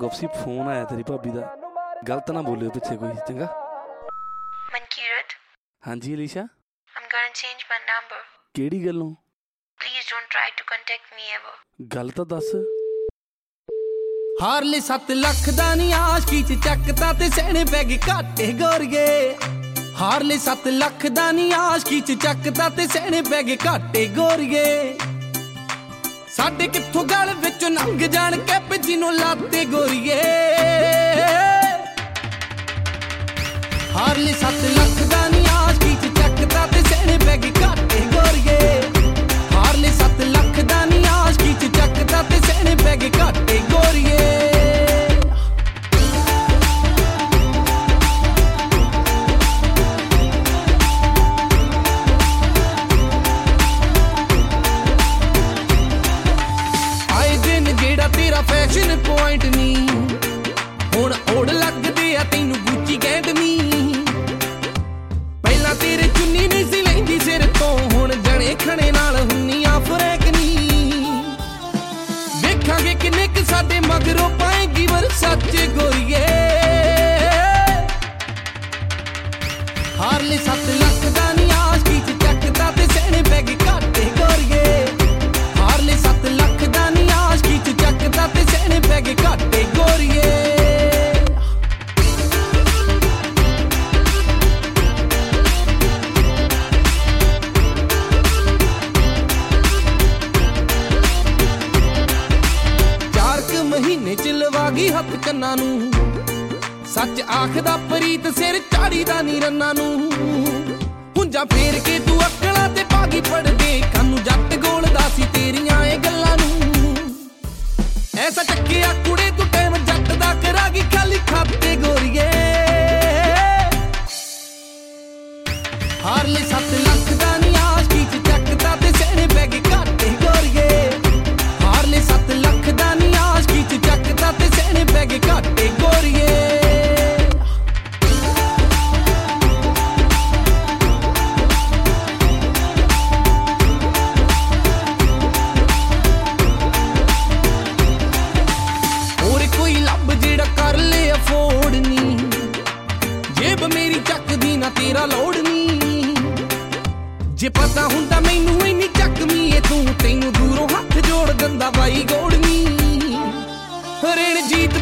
ਗੁਪਸੀ phone ਆਇਆ ਤੇਰੀ ਭਾਬੀ ਦਾ। ਗਲਤ ਨਾ ਬੋਲਿਓ ਪਿੱਛੇ ਕੋਈ ਚੰਗਾ? Mankirat, ਹਾਂਜੀ Alisha? I'm gonna change my number. ਕਿਹੜੀ ਗੱਲੋਂ? Please don't try to contact me ever. ਗੱਲ ਤਾਂ ਦੱਸ। ਹਾਰਲੇ 7 ਲੱਖ ਦਾ ਨੀ ਆਸ਼ਕੀ ਚ ਚੱਕਤਾ ਤੇ ਸਹਿਣੇ ਪੈ ਗਏ ਘਾਟੇ ਗੋਰੀਏ। ਹਾਰਲੇ 7 ਲੱਖ ਦਾ ਨੀ ਆਸ਼ਕੀ ਚ ਚੱਕਤਾ ਤੇ ਸਹਿਣੇ ਪੈ ਗਏ ਘਾਟੇ ਗੋਰੀਏ। ਸਾਡੇ ਕਿੱਥੋਂ ਗਲ ਵਿੱਚੋਂ ਲੰਘ ਜਾਣ ਕੈਪ ਨੂੰ ਲਾਤੇ ਗੋਰੀਏ। ਹਾਰਲੇ 7 ਲੱਖ ਦਿਨ ਤੇਰਾ ਫੈਸ਼ਨ ਪੁਆਇੰਟ ਨਹੀਂ ਹੁਣ ਓੜ ਲੱਗਦੇ ਆ ਤੈਨੂੰ ਗੁੱਚੀ ਗੈਂਡਮੀ ਪਹਿਲਾਂ ਤੇਰੇ ਚੁੰਨੀ ਨਹੀਂ ਸੀ ਲੈਂਦੀ, ਸਿਰ ਤੋਂ ਹੁਣ ਜਣੇ ਖਣੇ ਨਾਲ ਹੁੰਨੀਆਂ ਫਰੈਕ ਨਹੀਂ ਵੇਖਾਂਗੇ ਕਿੰਨੇ ਕੁ ਸਾਡੇ ਮਗਰੋਂ ਪਾਏਗੀ ਵਰ ਸੱਚ ਗੋਰੀਏ ਘਾਟੇ ਗੋਰੀਏ ਚਾਰ ਕੁ ਮਹੀਨੇ ਚ ਲਵਾ ਗਈ ਹੱਥ ਕੰਨਾਂ ਨੂੰ। ਸੱਚ ਆਖਦਾ ਪ੍ਰੀਤ ਸਿਰ ਚਾੜੀ ਦਾ ਨੀ ਰੰਨਾਂ ਨੂੰ। ਹੁੰਜਾ ਫੇਰ ਕੇ ਤੂੰ ਅਕਲਾਂ ਤੇ ਪਾਗੀ ਪੜਦੇ ਕੰਨ Sattılar kıdanı ਜੇ ਪਤਾ ਹੁੰਦਾ ਮੈਨੂੰ ਇੰਨੀ ਚੱਕਮੀ ਏ ਤੂੰ। ਤੈਨੂੰ ਦੂਰੋਂ ਹੱਥ ਜੋੜ ਦਿੰਦਾ ਬਾਈ ਗੋੜਨੀ ਰਣਜੀਤ